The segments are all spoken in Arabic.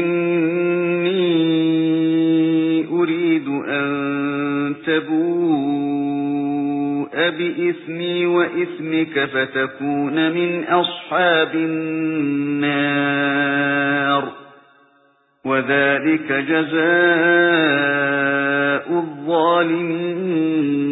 إني أريد أن تبوء بإثمي وإثمك فتكون من أصحاب النار. وذلك جزاء الظالمين.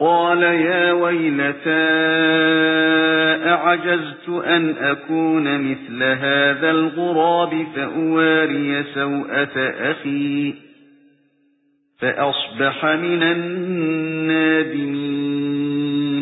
قال يا ويلتى أعجزت أن أكون مثل هذا الغراب فأواري سوءة أخي فأصبح من النادمين.